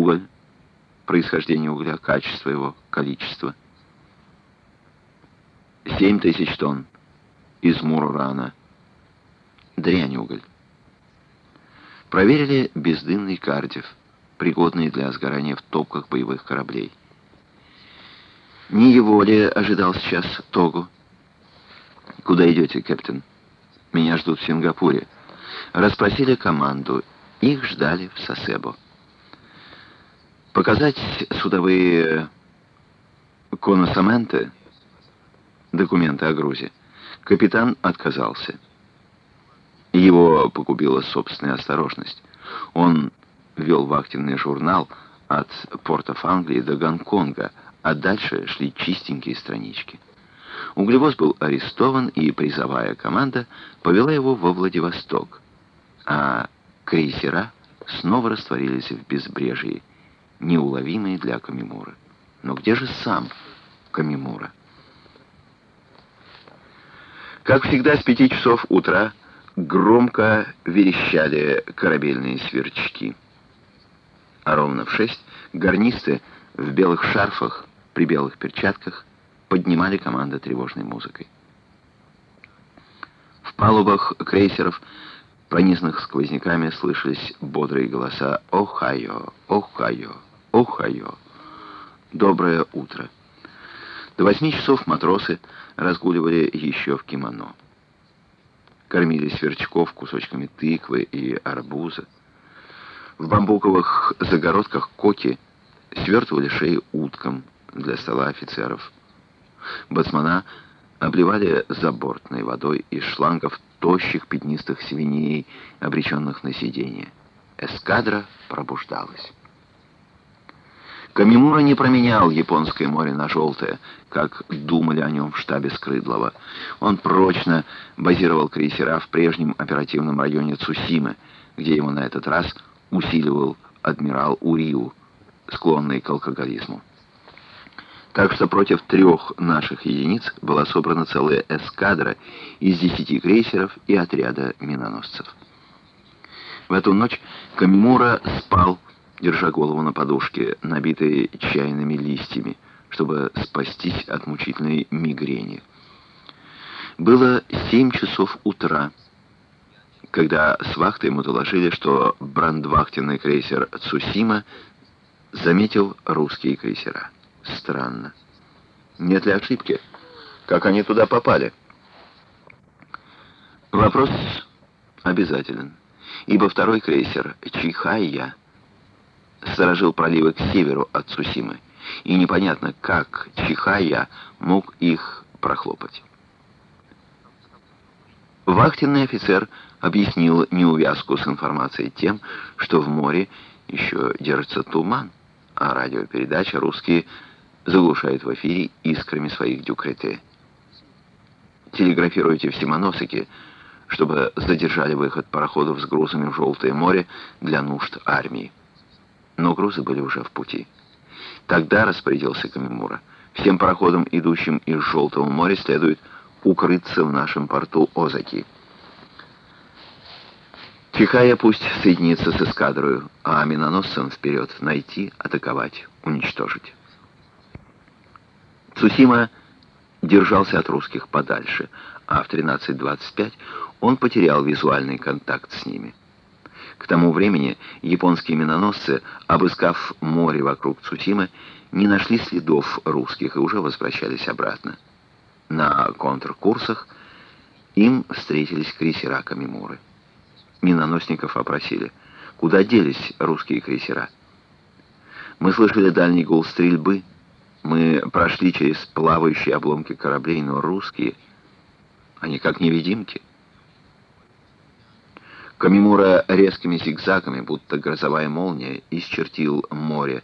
Уголь, происхождение угля, качество его, количество. Семь тысяч тонн из Мурурана. Дрянь уголь. Проверили бездымный кардив, пригодный для сгорания в топках боевых кораблей. Не его ли ожидал сейчас Тогу? «Куда идете, капитан?» «Меня ждут в Сингапуре». Расспросили команду. Их ждали в Сосебо. Показать судовые коносаменты, документы о грузе, капитан отказался. Его погубила собственная осторожность. Он вел вахтенный журнал от портов Англии до Гонконга, а дальше шли чистенькие странички. Углевоз был арестован, и призовая команда повела его во Владивосток. А крейсера снова растворились в безбрежии, неуловимые для Камимура. Но где же сам Камимура? Как всегда, с пяти часов утра громко верещали корабельные сверчки. А ровно в шесть гарнисты в белых шарфах, при белых перчатках, поднимали команды тревожной музыкой. В палубах крейсеров, пронизанных сквозняками, слышались бодрые голоса «Охайо! Охайо! Охайо!» «Доброе утро!» До восьми часов матросы разгуливали еще в кимоно. Кормили сверчков кусочками тыквы и арбуза. В бамбуковых загородках коки свертывали шеи уткам для стола офицеров. Бацмана обливали забортной водой из шлангов тощих пятнистых свиней, обреченных на сидение. Эскадра пробуждалась. Камимура не променял японское море на желтое, как думали о нем в штабе Скрыдлова. Он прочно базировал крейсера в прежнем оперативном районе Цусимы, где его на этот раз усиливал адмирал Уриу, склонный к алкоголизму. Так что против трех наших единиц была собрана целая эскадра из десяти крейсеров и отряда миноносцев. В эту ночь Камимура спал, держа голову на подушке, набитой чайными листьями, чтобы спастись от мучительной мигрени. Было семь часов утра, когда с вахты ему доложили, что брандвахтенный крейсер «Цусима» заметил русские крейсера. Странно. Нет ли ошибки? Как они туда попали? Вопрос обязателен, ибо второй крейсер Чихайя сторожил проливы к северу от Цусимы, и непонятно, как Чихайя мог их прохлопать. Вахтенный офицер объяснил неувязку с информацией тем, что в море еще держится туман, а радиопередача русские заглушают в эфире искрами своих дюкрете. Телеграфируйте в Симоносике, чтобы задержали выход пароходов с грузами в Желтое море для нужд армии. Но грузы были уже в пути. Тогда распорядился Камимура. Всем пароходам, идущим из Желтого моря, следует укрыться в нашем порту Озаки. Чихая пусть соединится с эскадрою, а миноносцам вперед найти, атаковать, уничтожить. Цусима держался от русских подальше, а в 13.25 он потерял визуальный контакт с ними. К тому времени японские миноносцы, обыскав море вокруг Цусимы, не нашли следов русских и уже возвращались обратно. На контркурсах им встретились крейсера Камимуры. Миноносников опросили, куда делись русские крейсера. Мы слышали дальний гул стрельбы, мы прошли через плавающие обломки кораблей, но русские, они как невидимки. Камимура резкими зигзагами, будто грозовая молния, исчертил море,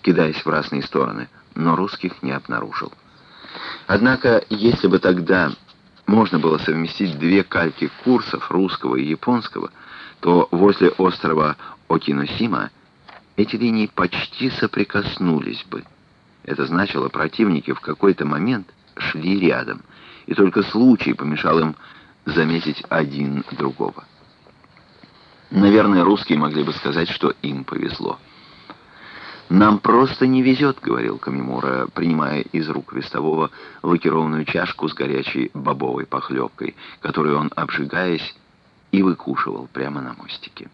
кидаясь в разные стороны, но русских не обнаружил. Однако, если бы тогда можно было совместить две кальки курсов, русского и японского, то возле острова Окиносима эти линии почти соприкоснулись бы. Это значило, противники в какой-то момент шли рядом, и только случай помешал им заметить один другого. Наверное, русские могли бы сказать, что им повезло. «Нам просто не везет», — говорил Камимура, принимая из рук вестового лакированную чашку с горячей бобовой похлебкой, которую он, обжигаясь, и выкушивал прямо на мостике.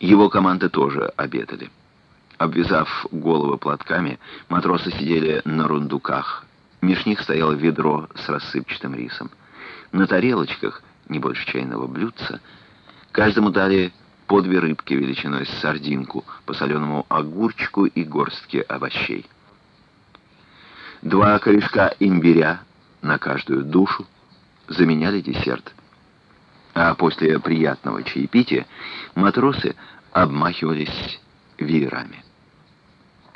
Его команды тоже обедали. Обвязав головы платками, матросы сидели на рундуках. Меж них стояло ведро с рассыпчатым рисом. На тарелочках, не больше чайного блюдца, каждому дали по две рыбки величиной с сардинку, по соленому огурчику и горстке овощей. Два корешка имбиря на каждую душу заменяли десерт. А после приятного чаепития матросы обмахивались веерами.